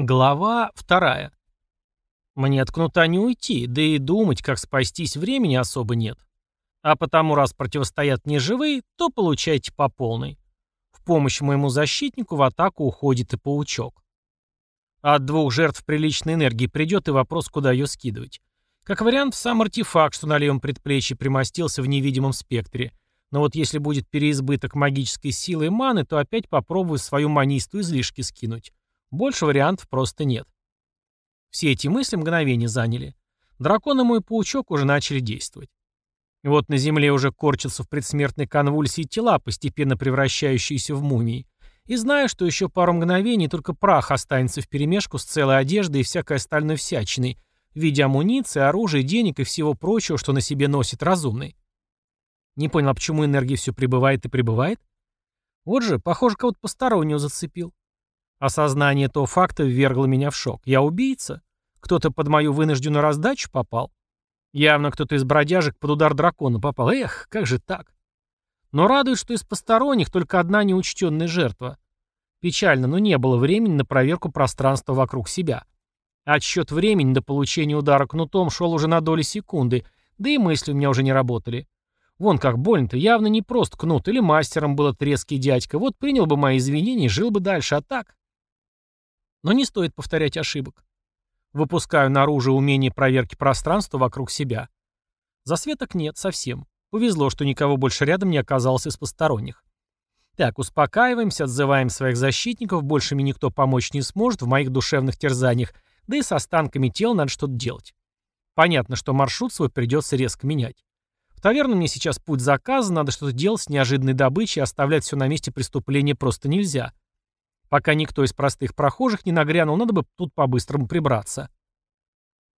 Глава вторая. Мне от кнута не уйти, да и думать, как спастись, времени особо нет. А потому, раз противостоят мне живые, то получайте по полной. В помощь моему защитнику в атаку уходит и паучок. От двух жертв приличной энергии придет и вопрос, куда ее скидывать. Как вариант, сам артефакт, что на левом предплечье примостился в невидимом спектре. Но вот если будет переизбыток магической силы и маны, то опять попробую свою манисту излишки скинуть. Больше вариантов просто нет. Все эти мысли мгновение заняли. Дракон и мой паучок уже начали действовать. И вот на земле уже корчатся в предсмертной конвульсии тела, постепенно превращающиеся в мумии. И знаю, что еще пару мгновений только прах останется вперемешку с целой одеждой и всякой остальной всячиной, в виде амуниции, оружия, денег и всего прочего, что на себе носит разумный. Не понял, а почему энергия все прибывает и прибывает? Вот же, похоже, кого-то постороннего зацепил. Осознание этого факта ввергло меня в шок. Я убийца? Кто-то под мою вынужденную раздачу попал? Явно кто-то из бродяжек под удар дракона попал. Эх, как же так? Но радует, что из посторонних только одна неучтенная жертва. Печально, но не было времени на проверку пространства вокруг себя. Отсчет времени до получения удара кнутом шел уже на доли секунды, да и мысли у меня уже не работали. Вон как больно-то, явно не просто кнут, или мастером был треский дядька. Вот принял бы мои извинения жил бы дальше, а так... Но не стоит повторять ошибок. Выпускаю наружу умение проверки пространства вокруг себя. Засветок нет совсем. Повезло, что никого больше рядом не оказалось из посторонних. Так, успокаиваемся, отзываем своих защитников, больше мне никто помочь не сможет в моих душевных терзаниях, да и с останками тел надо что-то делать. Понятно, что маршрут свой придется резко менять. В таверну мне сейчас путь заказан, надо что-то делать с неожиданной добычей, оставлять все на месте преступления просто нельзя. Пока никто из простых прохожих не нагрянул, надо бы тут по-быстрому прибраться.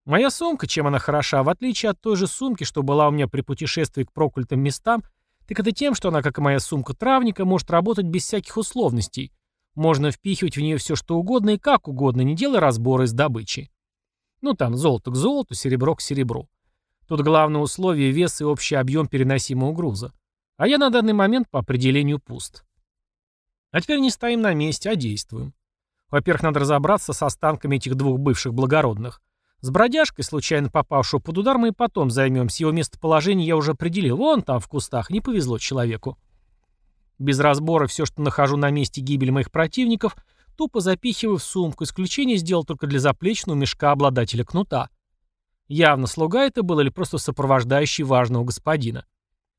Моя сумка, чем она хороша, в отличие от той же сумки, что была у меня при путешествии к проклятым местам, так это тем, что она, как и моя сумка травника, может работать без всяких условностей. Можно впихивать в нее все что угодно и как угодно, не делая разбора из добычи. Ну там, золото к золоту, серебро к серебру. Тут главное условие – вес и общий объем переносимого груза. А я на данный момент по определению пуст. А теперь не стоим на месте, а действуем. Во-первых, надо разобраться с останками этих двух бывших благородных. С бродяжкой, случайно попавшего под удар, мы и потом займемся. Его местоположение я уже определил. Вон там, в кустах. Не повезло человеку. Без разбора все, что нахожу на месте гибели моих противников, тупо запихиваю в сумку. Исключение сделал только для заплечного мешка обладателя кнута. Явно слуга это был или просто сопровождающий важного господина.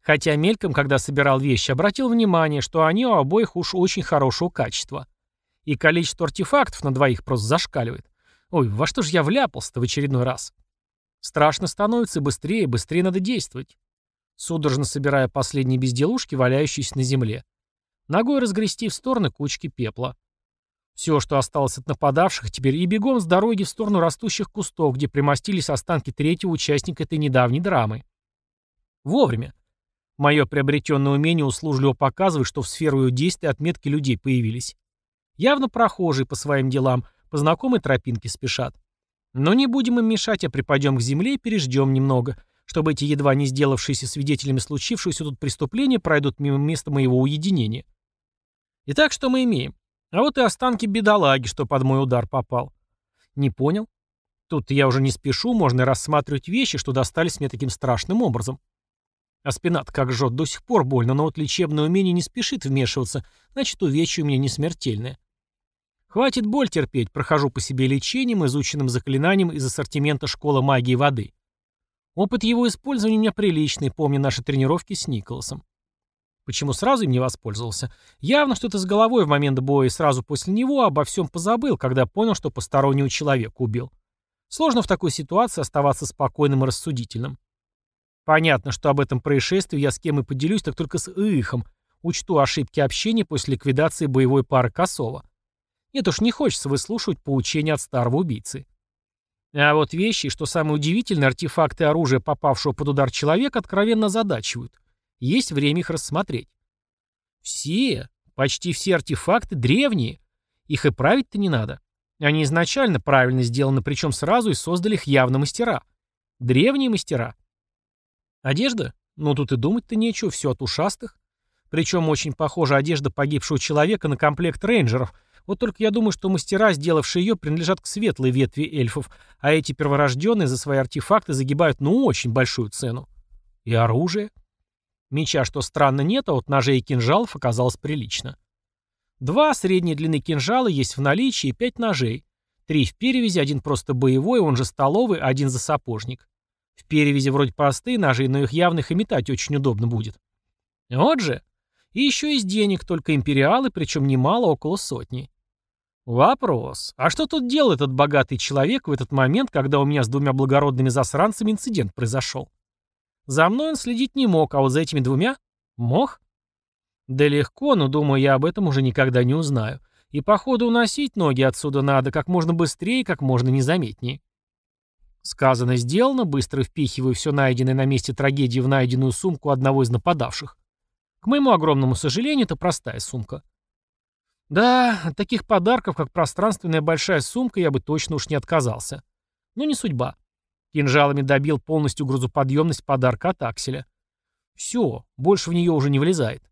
Хотя мельком, когда собирал вещи, обратил внимание, что они у обоих уж очень хорошего качества. И количество артефактов на двоих просто зашкаливает. Ой, во что же я вляпался-то в очередной раз? Страшно становится быстрее, быстрее надо действовать. Судорожно собирая последние безделушки, валяющиеся на земле. Ногой разгрести в стороны кучки пепла. Все, что осталось от нападавших, теперь и бегом с дороги в сторону растущих кустов, где примостились останки третьего участника этой недавней драмы. Вовремя. Мое приобретенное умение услужливо показывает, что в сферу ее действия отметки людей появились. Явно прохожие по своим делам, по знакомой тропинке спешат. Но не будем им мешать, а припадем к земле и переждем немного, чтобы эти едва не сделавшиеся свидетелями случившегося тут преступления пройдут мимо места моего уединения. Итак, что мы имеем? А вот и останки бедолаги, что под мой удар попал. Не понял? Тут я уже не спешу, можно рассматривать вещи, что достались мне таким страшным образом. А спина как жжет, до сих пор больно, но вот лечебное умение не спешит вмешиваться, значит, увечье у меня не смертельное. Хватит боль терпеть, прохожу по себе лечением, изученным заклинанием из ассортимента школы магии воды. Опыт его использования у меня приличный, помню наши тренировки с Николасом. Почему сразу им не воспользовался? Явно что-то с головой в момент боя и сразу после него обо всем позабыл, когда понял, что постороннего человека убил. Сложно в такой ситуации оставаться спокойным и рассудительным. Понятно, что об этом происшествии я с кем и поделюсь, так только с Ихом. Учту ошибки общения после ликвидации боевой пары Косова. Нет уж, не хочется выслушивать поучения от старого убийцы. А вот вещи, что самое удивительное, артефакты оружия, попавшего под удар человека, откровенно задачивают. Есть время их рассмотреть. Все, почти все артефакты древние. Их и править-то не надо. Они изначально правильно сделаны, причем сразу и создали их явно мастера. Древние мастера. Одежда? Ну тут и думать-то нечего, все от ушастых. Причем очень похожа одежда погибшего человека на комплект рейнджеров. Вот только я думаю, что мастера, сделавшие ее, принадлежат к светлой ветви эльфов, а эти перворожденные за свои артефакты загибают ну очень большую цену. И оружие. Меча, что странно, нет, а вот ножей и кинжалов оказалось прилично. Два средней длины кинжала есть в наличии и пять ножей. Три в перевязи, один просто боевой, он же столовый, один за сапожник. В перевязи вроде простые ножи, но их явных и метать очень удобно будет. Вот же. И еще из денег, только империалы, причем немало, около сотни. Вопрос. А что тут делал этот богатый человек в этот момент, когда у меня с двумя благородными засранцами инцидент произошел? За мной он следить не мог, а вот за этими двумя мог? Да легко, но, думаю, я об этом уже никогда не узнаю. И, походу, уносить ноги отсюда надо как можно быстрее как можно незаметнее. Сказано, сделано, быстро впихиваю все найденное на месте трагедии в найденную сумку одного из нападавших. К моему огромному сожалению, это простая сумка. Да, от таких подарков, как пространственная большая сумка, я бы точно уж не отказался. Но не судьба. Кинжалами добил полностью грузоподъемность подарка от акселя. Все, больше в нее уже не влезает.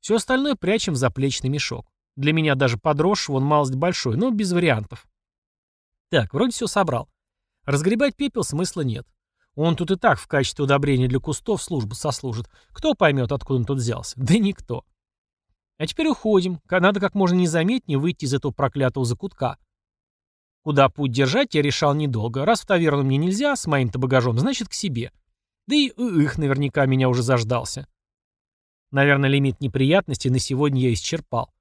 Все остальное прячем в заплечный мешок. Для меня даже подросшего он малость большой, но без вариантов. Так, вроде все собрал. Разгребать пепел смысла нет. Он тут и так в качестве удобрения для кустов службу сослужит. Кто поймет, откуда он тут взялся? Да никто. А теперь уходим. Надо как можно незаметнее выйти из этого проклятого закутка. Куда путь держать, я решал недолго. Раз в таверну мне нельзя, с моим-то багажом, значит, к себе. Да и их наверняка меня уже заждался. Наверное, лимит неприятностей на сегодня я исчерпал.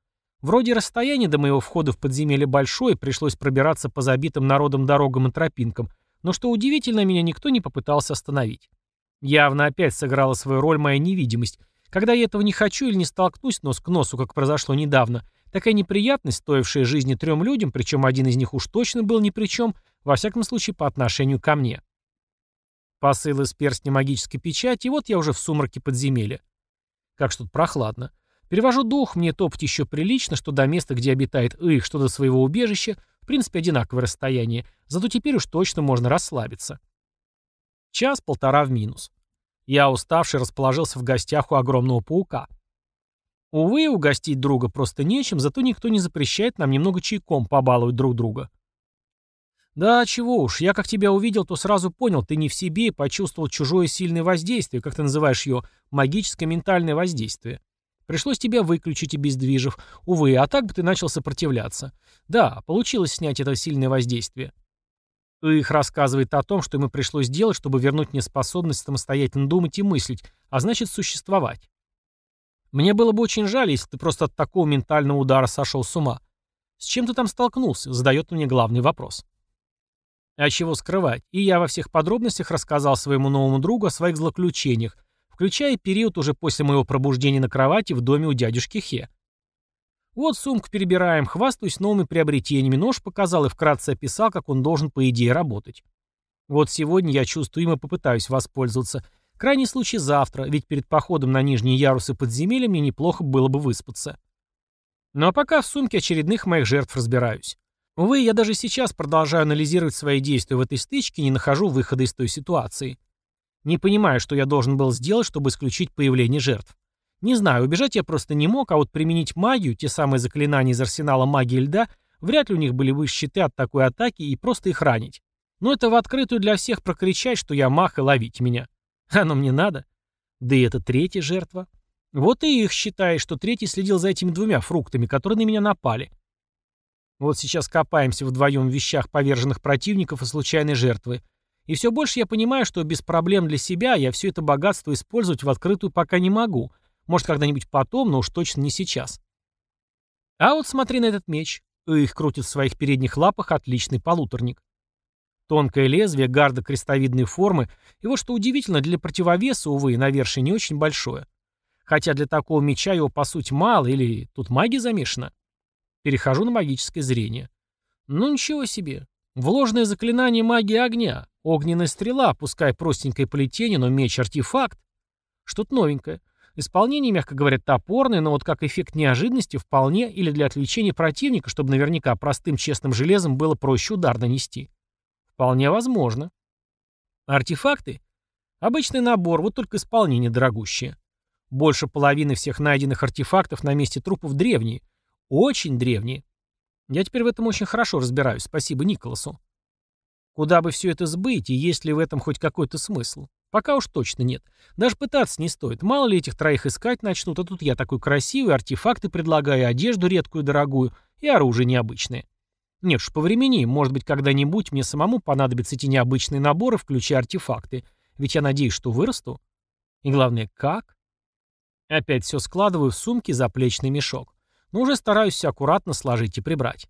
Вроде расстояние до моего входа в подземелье большое, пришлось пробираться по забитым народом дорогам и тропинкам, но что удивительно, меня никто не попытался остановить. Явно опять сыграла свою роль моя невидимость. Когда я этого не хочу или не столкнусь нос к носу, как произошло недавно, такая неприятность, стоившая жизни трем людям, причем один из них уж точно был ни при чем, во всяком случае по отношению ко мне. Посыл из перстня магической печати, и вот я уже в сумраке подземелья. Как тут прохладно. Перевожу дух, мне топать еще прилично, что до места, где обитает их, что до своего убежища, в принципе, одинаковое расстояние, зато теперь уж точно можно расслабиться. Час-полтора в минус. Я, уставший, расположился в гостях у огромного паука. Увы, угостить друга просто нечем, зато никто не запрещает нам немного чайком побаловать друг друга. Да, чего уж, я как тебя увидел, то сразу понял, ты не в себе и почувствовал чужое сильное воздействие, как ты называешь ее, магическое ментальное воздействие. Пришлось тебя выключить и бездвижив. Увы, а так бы ты начал сопротивляться. Да, получилось снять это сильное воздействие. Их рассказывает о том, что ему пришлось делать, чтобы вернуть мне способность самостоятельно думать и мыслить, а значит существовать. Мне было бы очень жаль, если ты просто от такого ментального удара сошел с ума. С чем ты там столкнулся? Задает мне главный вопрос. А чего скрывать? И я во всех подробностях рассказал своему новому другу о своих злоключениях, включая период уже после моего пробуждения на кровати в доме у дядюшки Хе. Вот сумку перебираем, хвастаюсь новыми приобретениями, нож показал и вкратце описал, как он должен, по идее, работать. Вот сегодня я чувствую и попытаюсь воспользоваться. Крайний случай завтра, ведь перед походом на нижние ярусы подземелья мне неплохо было бы выспаться. Ну а пока в сумке очередных моих жертв разбираюсь. Увы, я даже сейчас продолжаю анализировать свои действия в этой стычке и не нахожу выхода из той ситуации. Не понимаю, что я должен был сделать, чтобы исключить появление жертв. Не знаю, убежать я просто не мог, а вот применить магию, те самые заклинания из арсенала магии льда, вряд ли у них были бы щиты от такой атаки и просто их ранить. Но это в открытую для всех прокричать, что я мах и ловить меня. Оно мне надо. Да и это третья жертва. Вот и их считай, что третий следил за этими двумя фруктами, которые на меня напали. Вот сейчас копаемся вдвоем в вещах поверженных противников и случайной жертвы. И все больше я понимаю, что без проблем для себя я все это богатство использовать в открытую пока не могу. Может, когда-нибудь потом, но уж точно не сейчас. А вот смотри на этот меч. Их крутит в своих передних лапах отличный полуторник. Тонкое лезвие, гарда крестовидной формы, и вот что удивительно, для противовеса, увы, навершие не очень большое. Хотя для такого меча его по сути мало, или тут магия замешана. Перехожу на магическое зрение. Ну ничего себе. Вложенное заклинание магии огня. Огненная стрела, пускай простенькое плетение, но меч-артефакт. Что-то новенькое. Исполнение, мягко говоря, топорное, но вот как эффект неожиданности вполне или для отвлечения противника, чтобы наверняка простым честным железом было проще удар нанести. Вполне возможно. Артефакты? Обычный набор, вот только исполнение дорогущее. Больше половины всех найденных артефактов на месте трупов древние. Очень древние. Я теперь в этом очень хорошо разбираюсь, спасибо Николасу. Куда бы все это сбыть, и есть ли в этом хоть какой-то смысл? Пока уж точно нет. Даже пытаться не стоит. Мало ли этих троих искать начнут, а тут я такой красивый, артефакты предлагаю, одежду редкую дорогую и оружие необычное. Нет уж, повремени, может быть, когда-нибудь мне самому понадобятся эти необычные наборы, включая артефакты. Ведь я надеюсь, что вырасту. И главное, как? Опять все складываю в сумки заплечный мешок. Но уже стараюсь все аккуратно сложить и прибрать.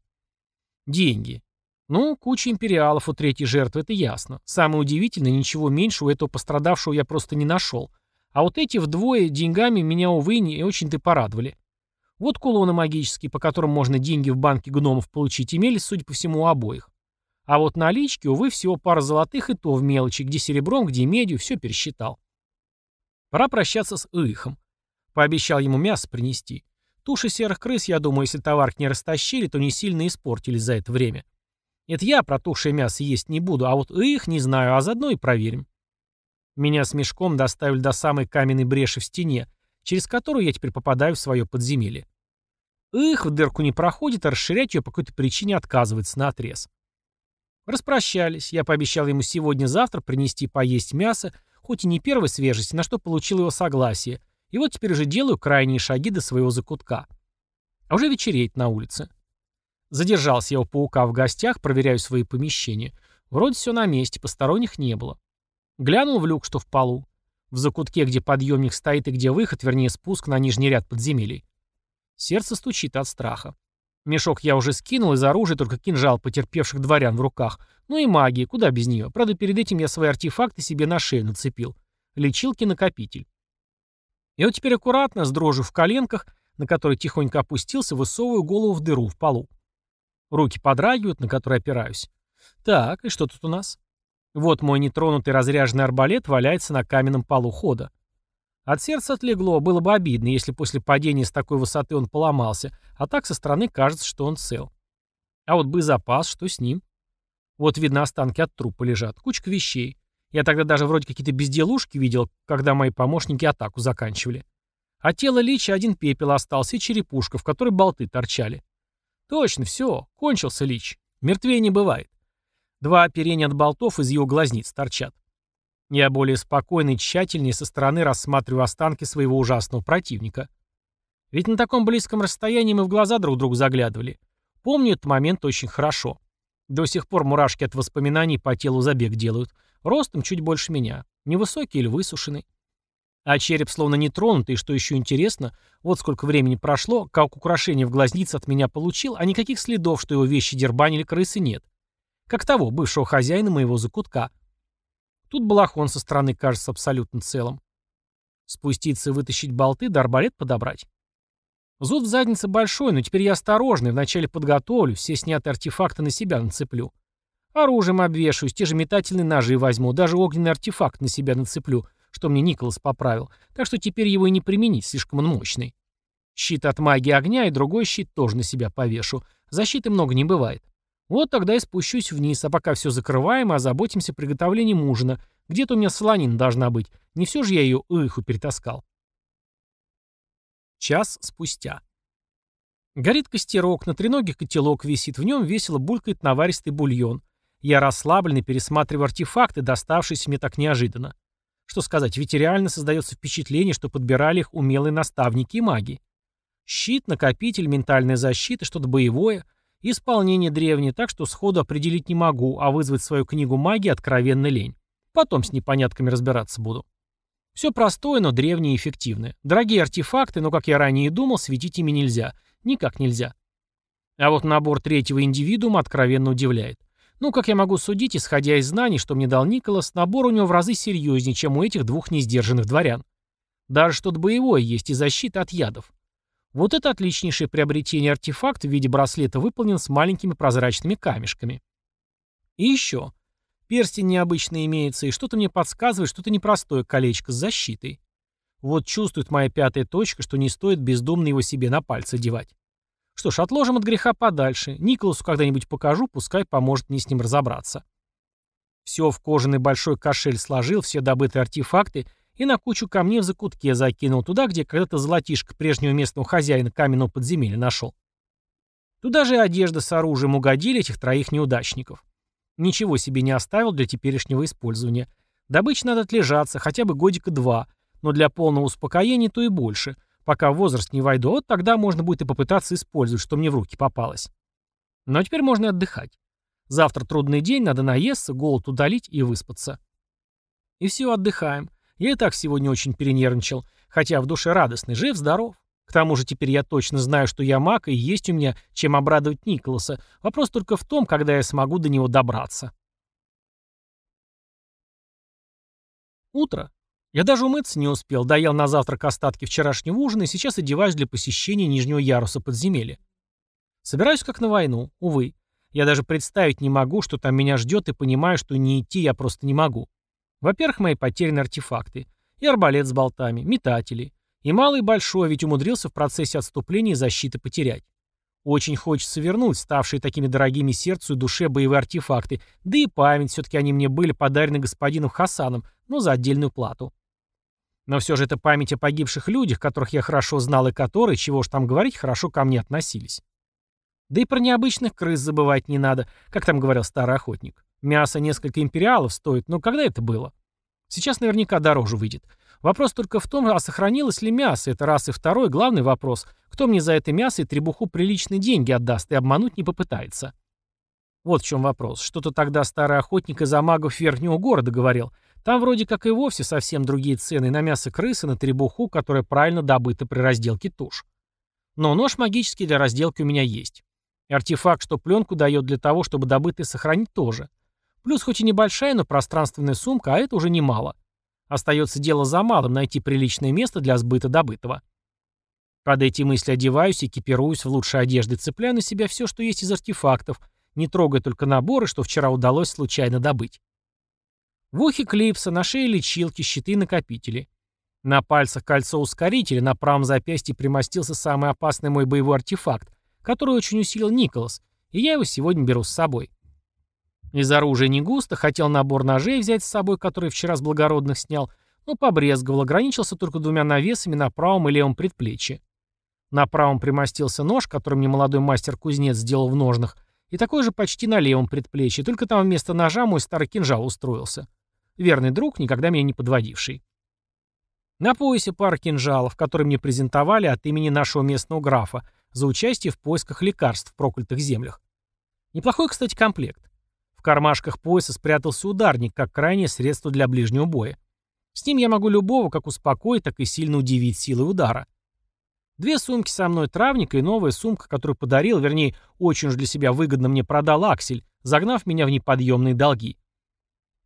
Деньги. Ну, куча империалов у третьей жертвы, это ясно. Самое удивительное, ничего меньше у этого пострадавшего я просто не нашел. А вот эти вдвое деньгами меня, увы, не очень-то порадовали. Вот кулоны магические, по которым можно деньги в банке гномов получить, имелись, судя по всему, у обоих. А вот налички, увы, всего пара золотых и то в мелочи, где серебром, где медью, все пересчитал. Пора прощаться с Ихом. Пообещал ему мясо принести. Туши серых крыс, я думаю, если товар не растащили, то не сильно испортились за это время. Это я протухшее мясо есть не буду, а вот их не знаю, а заодно и проверим. Меня с мешком доставили до самой каменной бреши в стене, через которую я теперь попадаю в свое подземелье. Их в дырку не проходит, а расширять ее по какой-то причине отказывается на отрез. Распрощались. Я пообещал ему сегодня-завтра принести поесть мясо, хоть и не первой свежести, на что получил его согласие. И вот теперь уже делаю крайние шаги до своего закутка. А уже вечереет на улице. Задержался я у паука в гостях, проверяю свои помещения. Вроде все на месте, посторонних не было. Глянул в люк, что в полу. В закутке, где подъемник стоит и где выход, вернее спуск на нижний ряд подземелий. Сердце стучит от страха. Мешок я уже скинул, из оружия только кинжал потерпевших дворян в руках. Ну и магия, куда без нее. Правда, перед этим я свои артефакты себе на шею нацепил. Лечилки-накопитель. И вот теперь аккуратно, с дрожью в коленках, на которой тихонько опустился, высовываю голову в дыру в полу. Руки подрагивают, на которые опираюсь. Так, и что тут у нас? Вот мой нетронутый разряженный арбалет валяется на каменном полу хода. От сердца отлегло, было бы обидно, если после падения с такой высоты он поломался, а так со стороны кажется, что он цел. А вот бы запас, что с ним? Вот видно останки от трупа лежат, кучка вещей. Я тогда даже вроде какие-то безделушки видел, когда мои помощники атаку заканчивали. А тело Лича один пепел остался и черепушка, в которой болты торчали. Точно, все, кончился Лич. Мертвее не бывает. Два оперения от болтов из его глазниц торчат. Я более спокойно и тщательнее со стороны рассматриваю останки своего ужасного противника. Ведь на таком близком расстоянии мы в глаза друг другу заглядывали. Помню этот момент очень хорошо. До сих пор мурашки от воспоминаний по телу забег делают. Ростом чуть больше меня. Невысокий или высушенный. А череп словно не тронутый, и что еще интересно, вот сколько времени прошло, как украшение в глазнице от меня получил, а никаких следов, что его вещи дербанили крысы нет. Как того, бывшего хозяина моего закутка. Тут балахон со стороны кажется абсолютно целым. Спуститься и вытащить болты, да арбалет подобрать. Зуд в заднице большой, но теперь я осторожный, вначале подготовлю, все снятые артефакты на себя нацеплю. Оружием обвешаюсь, те же метательные ножи возьму, даже огненный артефакт на себя нацеплю, что мне Николас поправил, так что теперь его и не применить, слишком он мощный. Щит от магии огня и другой щит тоже на себя повешу. Защиты много не бывает. Вот тогда и спущусь вниз, а пока все закрываем и озаботимся приготовлением ужина. Где-то у меня солонина должна быть. Не все же я ее иху перетаскал. Час спустя. Горит костерок, на треногих котелок висит, в нем весело булькает наваристый бульон. Я расслабленно пересматриваю артефакты, доставшиеся мне так неожиданно. Что сказать, ведь реально создается впечатление, что подбирали их умелые наставники и маги. Щит, накопитель, ментальная защита, что-то боевое. Исполнение древнее, так что сходу определить не могу, а вызвать свою книгу магии откровенно лень. Потом с непонятками разбираться буду. Все простое, но древнее и эффективное. Дорогие артефакты, но, как я ранее думал, светить ими нельзя. Никак нельзя. А вот набор третьего индивидуума откровенно удивляет. Ну, как я могу судить, исходя из знаний, что мне дал Николас, набор у него в разы серьезнее, чем у этих двух несдержанных дворян. Даже что-то боевое есть и защита от ядов. Вот это отличнейшее приобретение артефакт в виде браслета выполнен с маленькими прозрачными камешками. И еще. Перстень необычный имеется, и что-то мне подсказывает, что это непростое колечко с защитой. Вот чувствует моя пятая точка, что не стоит бездумно его себе на пальцы девать. Что ж, отложим от греха подальше. Николасу когда-нибудь покажу, пускай поможет мне с ним разобраться. Все в кожаный большой кошель сложил, все добытые артефакты и на кучу камней в закутке закинул туда, где когда-то золотишко прежнего местного хозяина каменного подземелья нашел. Туда же одежда с оружием угодили этих троих неудачников. Ничего себе не оставил для теперешнего использования. Добыча надо отлежаться, хотя бы годика два, но для полного успокоения то и больше. Пока в возраст не войду, вот тогда можно будет и попытаться использовать, что мне в руки попалось. Но теперь можно отдыхать. Завтра трудный день, надо наесться, голод удалить и выспаться. И все, отдыхаем. Я и так сегодня очень перенервничал, хотя в душе радостный, жив-здоров. К тому же теперь я точно знаю, что я маг, и есть у меня чем обрадовать Николаса. Вопрос только в том, когда я смогу до него добраться. Утро. Я даже умыться не успел, доел на завтрак остатки вчерашнего ужина и сейчас одеваюсь для посещения нижнего яруса подземелья. Собираюсь как на войну, увы. Я даже представить не могу, что там меня ждет, и понимаю, что не идти я просто не могу. Во-первых, мои потерянные артефакты. И арбалет с болтами, метатели. И малый и большой, ведь умудрился в процессе отступления и защиты потерять. Очень хочется вернуть ставшие такими дорогими сердцу и душе боевые артефакты, да и память, все-таки они мне были подарены господином Хасаном, но за отдельную плату. Но все же это память о погибших людях, которых я хорошо знал и которые, чего уж там говорить, хорошо ко мне относились. Да и про необычных крыс забывать не надо, как там говорил старый охотник. Мясо несколько империалов стоит, но когда это было? Сейчас наверняка дороже выйдет. Вопрос только в том, а сохранилось ли мясо, это раз и второй, главный вопрос, кто мне за это мясо и требуху приличные деньги отдаст и обмануть не попытается. Вот в чем вопрос. Что-то тогда старый охотник из магов верхнего города говорил. Там вроде как и вовсе совсем другие цены на мясо крысы, на требуху, которая правильно добыта при разделке туш. Но нож магический для разделки у меня есть. И артефакт, что пленку дает для того, чтобы добытое сохранить тоже. Плюс хоть и небольшая, но пространственная сумка, а это уже немало. Остается дело за малым – найти приличное место для сбыта добытого. Под эти мысли одеваюсь, экипируюсь в лучшей одежды, цепляю на себя все, что есть из артефактов, не трогая только наборы, что вчера удалось случайно добыть. В ухе клипса, на шее лечилки, щиты и накопители. На пальцах кольцо ускорителя, на правом запястье примостился самый опасный мой боевой артефакт, который очень усилил Николас, и я его сегодня беру с собой. Из оружия не густо, хотел набор ножей взять с собой, который вчера с благородных снял, но побрезговал, ограничился только двумя навесами на правом и левом предплечье. На правом примостился нож, который мне молодой мастер-кузнец сделал в ножнах, и такой же почти на левом предплечье, только там вместо ножа мой старый кинжал устроился. Верный друг, никогда меня не подводивший. На поясе пара кинжалов, которые мне презентовали от имени нашего местного графа за участие в поисках лекарств в проклятых землях. Неплохой, кстати, комплект кармашках пояса спрятался ударник, как крайнее средство для ближнего боя. С ним я могу любого как успокоить, так и сильно удивить силой удара. Две сумки со мной травника и новая сумка, которую подарил, вернее, очень уж для себя выгодно мне продал Аксель, загнав меня в неподъемные долги.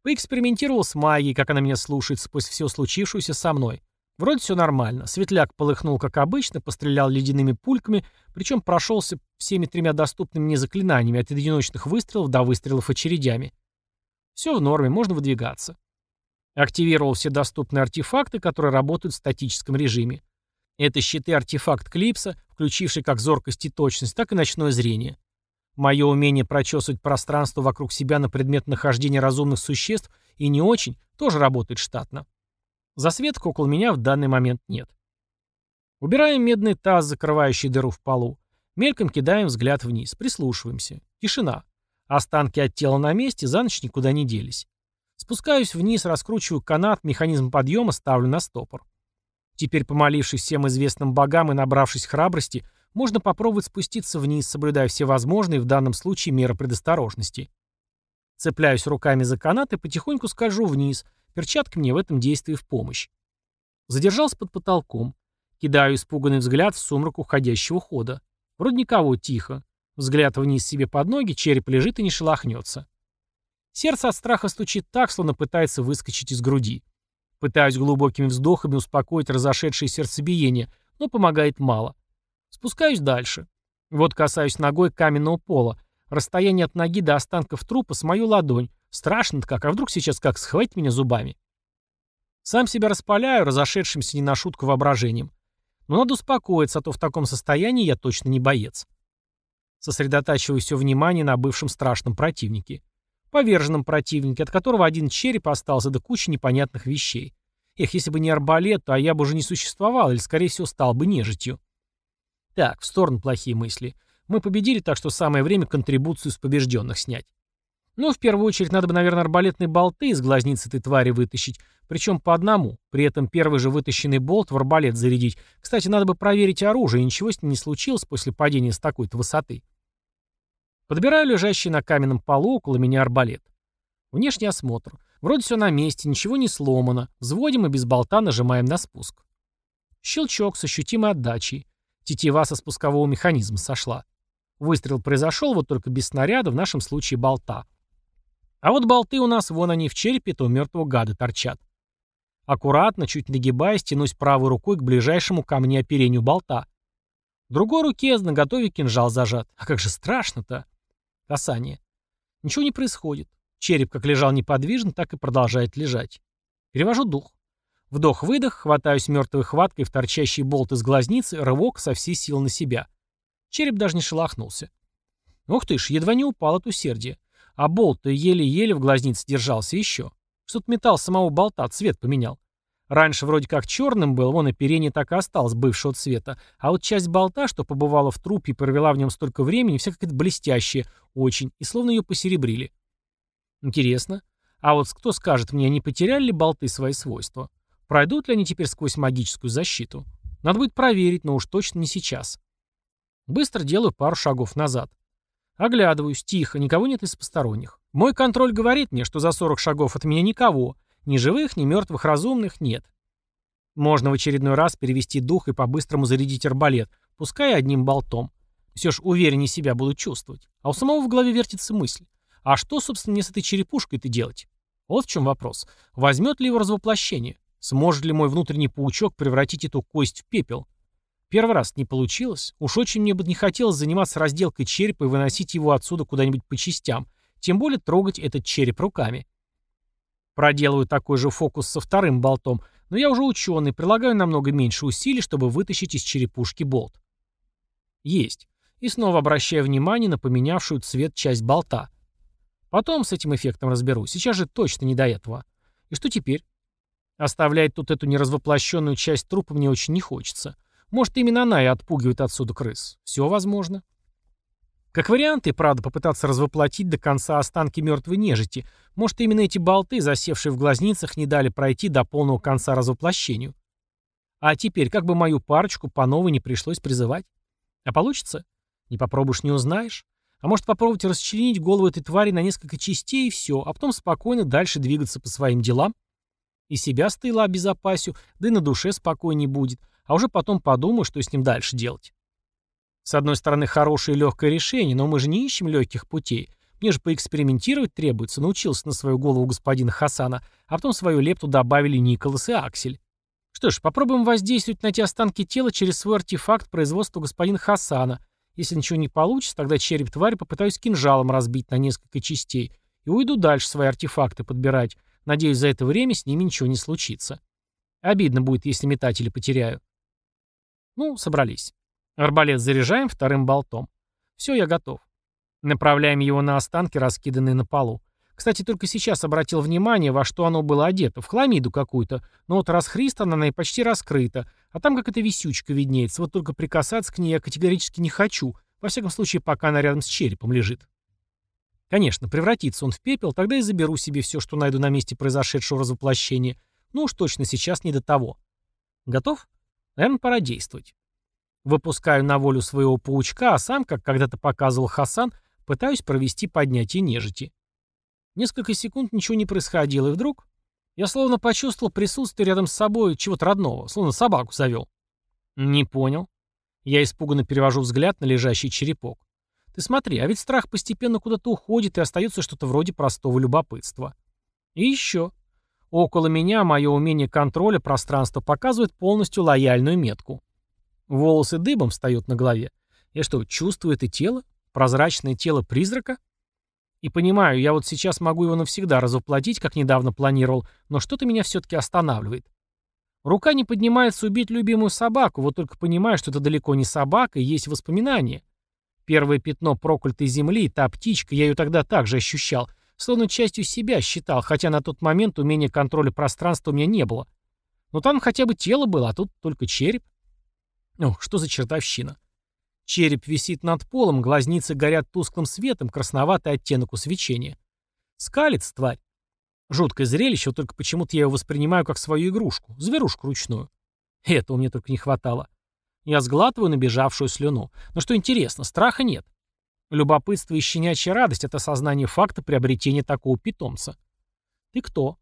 Поэкспериментировал с магией, как она меня слушает сквозь все случившееся со мной. Вроде все нормально. Светляк полыхнул, как обычно, пострелял ледяными пульками, причем прошелся всеми тремя доступными мне заклинаниями, от одиночных выстрелов до выстрелов очередями. Все в норме, можно выдвигаться. Активировал все доступные артефакты, которые работают в статическом режиме. Это щиты артефакт Клипса, включивший как зоркость и точность, так и ночное зрение. Мое умение прочесывать пространство вокруг себя на предмет нахождения разумных существ и не очень тоже работает штатно. Засветок около меня в данный момент нет. Убираем медный таз, закрывающий дыру в полу. Мельком кидаем взгляд вниз, прислушиваемся. Тишина. Останки от тела на месте, за ночь никуда не делись. Спускаюсь вниз, раскручиваю канат, механизм подъема ставлю на стопор. Теперь, помолившись всем известным богам и набравшись храбрости, можно попробовать спуститься вниз, соблюдая все возможные в данном случае меры предосторожности. Цепляюсь руками за канат и потихоньку скольжу вниз, Перчатка мне в этом действии в помощь. Задержался под потолком. Кидаю испуганный взгляд в сумрак уходящего хода. Вроде никого, тихо. Взгляд вниз себе под ноги, череп лежит и не шелохнется. Сердце от страха стучит так, словно пытается выскочить из груди. Пытаюсь глубокими вздохами успокоить разошедшее сердцебиение, но помогает мало. Спускаюсь дальше. Вот касаюсь ногой каменного пола. Расстояние от ноги до останков трупа с мою ладонь, Страшно-то как, а вдруг сейчас как схватит меня зубами? Сам себя распаляю, разошедшимся не на шутку воображением. Но надо успокоиться, а то в таком состоянии я точно не боец. Сосредотачиваю все внимание на бывшем страшном противнике. Поверженном противнике, от которого один череп остался до кучи непонятных вещей. Эх, если бы не арбалет, то я бы уже не существовал, или, скорее всего, стал бы нежитью. Так, в сторону плохие мысли. Мы победили, так что самое время контрибуцию с побежденных снять. Ну, в первую очередь, надо бы, наверное, арбалетные болты из глазницы этой твари вытащить, причем по одному. При этом первый же вытащенный болт в арбалет зарядить. Кстати, надо бы проверить оружие, ничего с ним не случилось после падения с такой-то высоты. Подбираю лежащий на каменном полу около меня арбалет. Внешний осмотр. Вроде все на месте, ничего не сломано. Взводим и без болта нажимаем на спуск. Щелчок с ощутимой отдачей. Тетива со спускового механизма сошла. Выстрел произошел, вот только без снаряда, в нашем случае болта. А вот болты у нас, вон они, в черепе этого мертвого гада торчат. Аккуратно, чуть нагибаясь, тянусь правой рукой к ближайшему ко мне оперению болта. В другой руке на готове кинжал зажат. А как же страшно-то. Касание. Ничего не происходит. Череп как лежал неподвижно, так и продолжает лежать. Перевожу дух. Вдох-выдох, хватаюсь мертвой хваткой в торчащий болт из глазницы, рывок со всей силы на себя. Череп даже не шелохнулся. Ух ты ж, едва не упал от усердия. А болт-то еле-еле в глазнице держался еще. Что-то металл самого болта, цвет поменял. Раньше вроде как черным был, вон оперение так и осталось бывшего цвета. А вот часть болта, что побывала в трупе и провела в нем столько времени, вся какая-то блестящая очень, и словно ее посеребрили. Интересно. А вот кто скажет мне, не потеряли ли болты свои свойства? Пройдут ли они теперь сквозь магическую защиту? Надо будет проверить, но уж точно не сейчас. Быстро делаю пару шагов назад. Оглядываюсь, тихо, никого нет из посторонних. Мой контроль говорит мне, что за 40 шагов от меня никого. Ни живых, ни мертвых разумных нет. Можно в очередной раз перевести дух и по-быстрому зарядить арбалет, пускай одним болтом. Все ж увереннее себя буду чувствовать. А у самого в голове вертится мысль. А что, собственно, мне с этой черепушкой-то делать? Вот в чем вопрос. Возьмет ли его развоплощение? Сможет ли мой внутренний паучок превратить эту кость в пепел? Первый раз не получилось. Уж очень мне бы не хотелось заниматься разделкой черепа и выносить его отсюда куда-нибудь по частям. Тем более трогать этот череп руками. Проделываю такой же фокус со вторым болтом, но я уже ученый, прилагаю намного меньше усилий, чтобы вытащить из черепушки болт. Есть. И снова обращаю внимание на поменявшую цвет часть болта. Потом с этим эффектом разберусь. Сейчас же точно не до этого. И что теперь? Оставлять тут эту неразвоплощенную часть трупа мне очень не хочется. Может, именно она и отпугивает отсюда крыс. Все возможно. Как вариант, и правда попытаться развоплотить до конца останки мертвой нежити. Может, именно эти болты, засевшие в глазницах, не дали пройти до полного конца развоплощению. А теперь, как бы мою парочку по новой не пришлось призывать? А получится? Не попробуешь, не узнаешь. А может попробовать расчленить голову этой твари на несколько частей и все, а потом спокойно дальше двигаться по своим делам? И себя с тыла обезопасю, да и на душе спокойнее будет, а уже потом подумаю, что с ним дальше делать. С одной стороны, хорошее и легкое решение, но мы же не ищем легких путей. Мне же поэкспериментировать требуется, научился на свою голову господина Хасана, а потом свою лепту добавили Николас и Аксель. Что ж, попробуем воздействовать на эти останки тела через свой артефакт производства господина Хасана, если ничего не получится, тогда череп твари попытаюсь кинжалом разбить на несколько частей и уйду дальше свои артефакты подбирать. Надеюсь, за это время с ними ничего не случится. Обидно будет, если метатели потеряю. Ну, собрались. Арбалет заряжаем вторым болтом. Все, я готов. Направляем его на останки, раскиданные на полу. Кстати, только сейчас обратил внимание, во что оно было одето. В хламиду какую-то. Но вот расхристана она и почти раскрыта. А там какая-то висючка виднеется. Вот только прикасаться к ней я категорически не хочу. Во всяком случае, пока она рядом с черепом лежит. Конечно, превратится он в пепел, тогда и заберу себе все, что найду на месте произошедшего развоплощения. Ну уж точно сейчас не до того. Готов? Наверное, пора действовать. Выпускаю на волю своего паучка, а сам, как когда-то показывал Хасан, пытаюсь провести поднятие нежити. Несколько секунд ничего не происходило, и вдруг я словно почувствовал присутствие рядом с собой чего-то родного, словно собаку завел. Не понял. Я испуганно перевожу взгляд на лежащий черепок. Ты смотри, а ведь страх постепенно куда-то уходит, и остается что-то вроде простого любопытства. И еще. Около меня мое умение контроля пространства показывает полностью лояльную метку. Волосы дыбом встают на голове. Я что, чувствую это тело? Прозрачное тело призрака? И понимаю, я вот сейчас могу его навсегда развоплотить, как недавно планировал, но что-то меня все-таки останавливает. Рука не поднимается убить любимую собаку, вот только понимаю, что это далеко не собака и есть воспоминание. Первое пятно проклятой земли, та птичка, я ее тогда также ощущал, словно частью себя считал, хотя на тот момент умения контроля пространства у меня не было. Но там хотя бы тело было, а тут только череп. Ох, что за чертовщина. Череп висит над полом, глазницы горят тусклым светом, красноватый оттенок у свечения. Скалится, тварь. Жуткое зрелище, вот только почему-то я его воспринимаю как свою игрушку, зверушку ручную. Этого мне только не хватало. Я сглатываю набежавшую слюну. Но что интересно, страха нет. Любопытство и щенячья радость — это осознание факта приобретения такого питомца. «Ты кто?»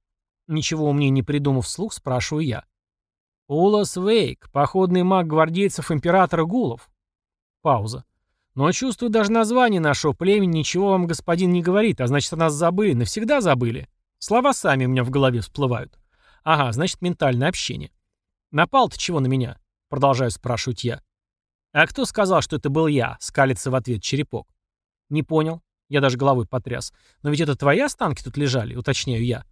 Ничего умнее не придумав вслух, спрашиваю я. «Улас Вейк, походный маг гвардейцев императора Гулов». Пауза. «Но чувствую, даже название нашего племени ничего вам, господин, не говорит, а значит, о нас забыли, навсегда забыли. Слова сами у меня в голове всплывают. Ага, значит, ментальное общение. Напал ты чего на меня?» Продолжаю спрашивать я. «А кто сказал, что это был я?» — скалится в ответ черепок. «Не понял». Я даже головой потряс. «Но ведь это твои останки тут лежали?» — уточняю я.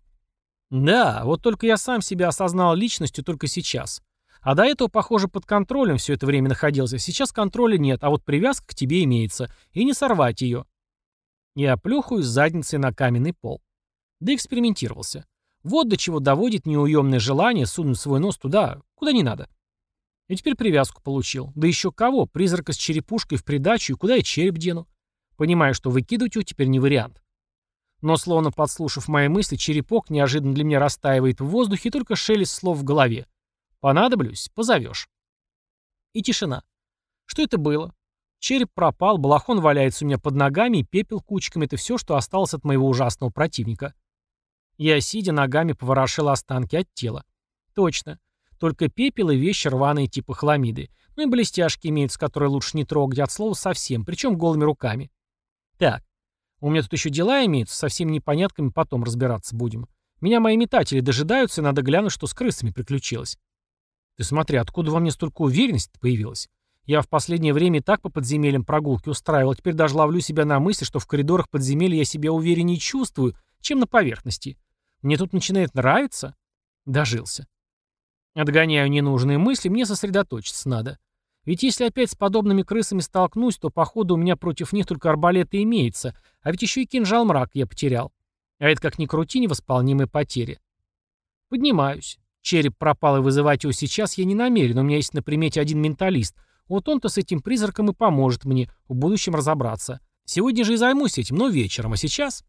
«Да, вот только я сам себя осознал личностью только сейчас. А до этого, похоже, под контролем все это время находился. Сейчас контроля нет, а вот привязка к тебе имеется. И не сорвать ее». Я плюхаюсь задницей на каменный пол. Да экспериментировался. Вот до чего доводит неуемное желание сунуть свой нос туда, куда не надо. И теперь привязку получил. Да еще кого? Призрака с черепушкой в придачу, и куда я череп дену? Понимаю, что выкидывать его теперь не вариант. Но, словно подслушав мои мысли, черепок неожиданно для меня растаивает в воздухе, и только шелест слов в голове. Понадоблюсь, позовешь. И тишина. Что это было? Череп пропал, балахон валяется у меня под ногами, и пепел кучками — это все, что осталось от моего ужасного противника. Я, сидя, ногами поворошил останки от тела. Точно. Только пепел и вещи рваные типа хламиды. Ну и блестяшки имеются, которые лучше не трогать, от слова совсем, причем голыми руками. Так, у меня тут еще дела имеются, со всеми непонятками потом разбираться будем. Меня мои метатели дожидаются, и надо глянуть, что с крысами приключилось. Ты смотри, откуда во мне столько уверенности появилась? Я в последнее время так по подземельям прогулки устраивал, теперь даже ловлю себя на мысли, что в коридорах подземелья я себя увереннее чувствую, чем на поверхности. Мне тут начинает нравиться. Дожился. Отгоняю ненужные мысли, мне сосредоточиться надо. Ведь если опять с подобными крысами столкнусь, то, походу, у меня против них только арбалеты имеется, а ведь еще и кинжал мрак я потерял. А это как ни крути, невосполнимая потеря. Поднимаюсь. Череп пропал, и вызывать его сейчас я не намерен, у меня есть на примете один менталист. Вот он-то с этим призраком и поможет мне в будущем разобраться. Сегодня же и займусь этим, но вечером, а сейчас...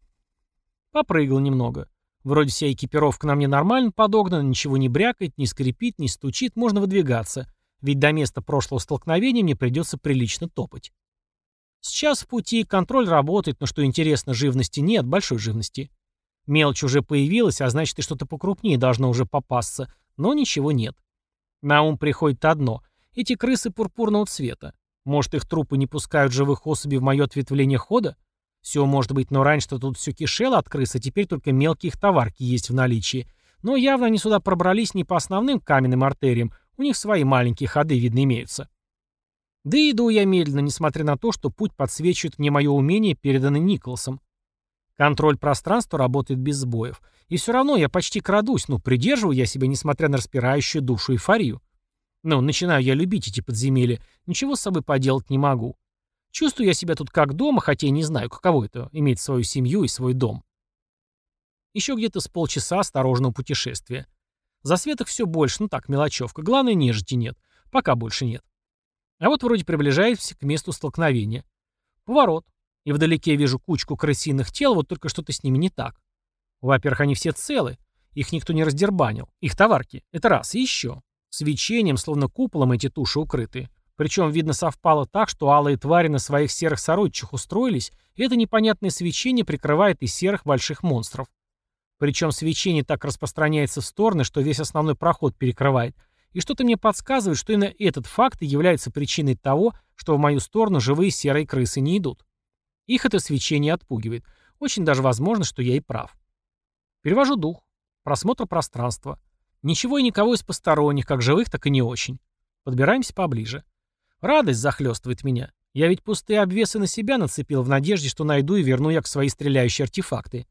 Попрыгал немного. Вроде вся экипировка на мне нормально подогнана, ничего не брякает, не скрипит, не стучит, можно выдвигаться. Ведь до места прошлого столкновения мне придется прилично топать. Сейчас в пути, контроль работает, но что интересно, живности нет, большой живности. Мелочь уже появилась, а значит и что-то покрупнее должно уже попасться, но ничего нет. На ум приходит одно. Эти крысы пурпурного цвета. Может, их трупы не пускают живых особей в мое ответвление хода? Все может быть, но раньше-то тут все кишело от крыс, а теперь только мелкие их товарки есть в наличии. Но явно они сюда пробрались не по основным каменным артериям, у них свои маленькие ходы, видно, имеются. Да и иду я медленно, несмотря на то, что путь подсвечивает мне мое умение, переданное Николасом. Контроль пространства работает без сбоев. И все равно я почти крадусь, но придерживаю я себя, несмотря на распирающую душу эйфорию. Но начинаю я любить эти подземелья, ничего с собой поделать не могу. Чувствую я себя тут как дома, хотя и не знаю, каково это — иметь свою семью и свой дом. Еще где-то с полчаса осторожного путешествия. Засветок все больше, ну так, мелочевка. Главное, нежити нет. Пока больше нет. А вот вроде приближаемся к месту столкновения. Поворот. И вдалеке вижу кучку крысиных тел, вот только что-то с ними не так. Во-первых, они все целы. Их никто не раздербанил. Их товарки. Это раз. И еще. Свечением, словно куполом, эти туши укрыты. Причем, видно, совпало так, что алые твари на своих серых сородичах устроились, и это непонятное свечение прикрывает и серых больших монстров. Причем свечение так распространяется в стороны, что весь основной проход перекрывает. И что-то мне подсказывает, что именно этот факт является причиной того, что в мою сторону живые серые крысы не идут. Их это свечение отпугивает. Очень даже возможно, что я и прав. Перевожу дух. Просмотр пространства. Ничего и никого из посторонних, как живых, так и не очень. Подбираемся поближе. Радость захлестывает меня. Я ведь пустые обвесы на себя нацепил в надежде, что найду и верну я к свои стреляющие артефакты.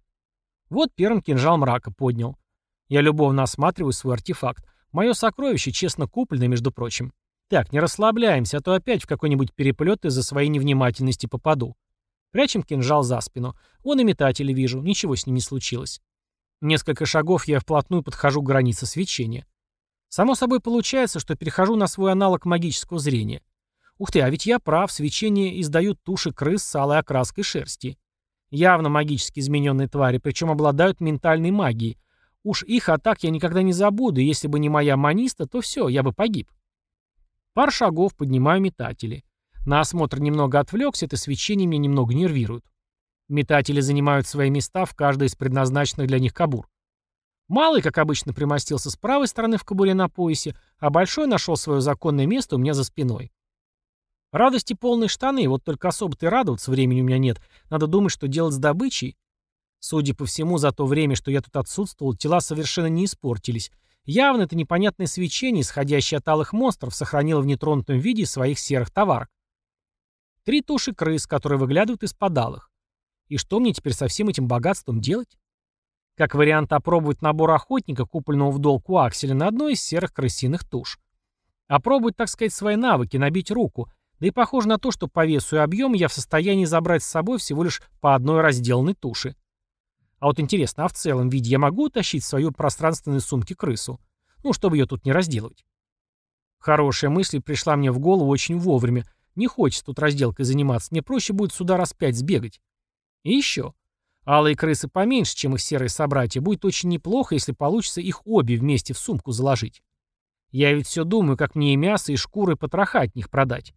Вот первым кинжал мрака поднял. Я любовно осматриваю свой артефакт. Мое сокровище честно купленное, между прочим. Так, не расслабляемся, а то опять в какой-нибудь переплет из-за своей невнимательности попаду. Прячем кинжал за спину. Вон и метатели вижу, ничего с ним не случилось. Несколько шагов я вплотную подхожу к границе свечения. Само собой получается, что перехожу на свой аналог магического зрения. Ух ты, а ведь я прав, свечение издают туши крыс с алой окраской шерсти. Явно магически измененные твари, причем обладают ментальной магией. Уж их атак я никогда не забуду, если бы не моя маниста, то все, я бы погиб. Пар шагов поднимаю метатели. На осмотр немного отвлекся, это свечение меня немного нервирует. Метатели занимают свои места в каждой из предназначенных для них кабур. Малый, как обычно, примостился с правой стороны в кобуре на поясе, а большой нашел свое законное место у меня за спиной. Радости полные штаны, вот только особо-то радоваться времени у меня нет. Надо думать, что делать с добычей. Судя по всему, за то время, что я тут отсутствовал, тела совершенно не испортились. Явно это непонятное свечение, исходящее от алых монстров, сохранило в нетронутом виде своих серых товарок. Три туши крыс, которые выглядывают из-под алых. И что мне теперь со всем этим богатством делать? Как вариант опробовать набор охотника, купленного в долг у Акселя на одной из серых крысиных туш. Опробовать, так сказать, свои навыки, набить руку. Да и похоже на то, что по весу и объему я в состоянии забрать с собой всего лишь по одной разделанной туше. А вот интересно, а в целом виде я могу утащить в свою пространственную сумке крысу? Ну, чтобы ее тут не разделывать. Хорошая мысль пришла мне в голову очень вовремя. Не хочется тут разделкой заниматься, мне проще будет сюда раз пять сбегать. И еще. Алые крысы поменьше, чем их серые собратья. Будет очень неплохо, если получится их обе вместе в сумку заложить. Я ведь все думаю, как мне и мясо, и шкуры, потроха от них продать.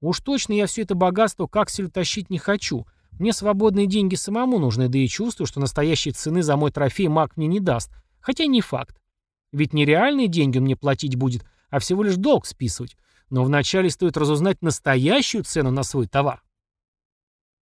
Уж точно я все это богатство к акселю тащить не хочу. Мне свободные деньги самому нужны, да и чувствую, что настоящей цены за мой трофей маг мне не даст. Хотя не факт. Ведь не реальные деньги он мне платить будет, а всего лишь долг списывать. Но вначале стоит разузнать настоящую цену на свой товар.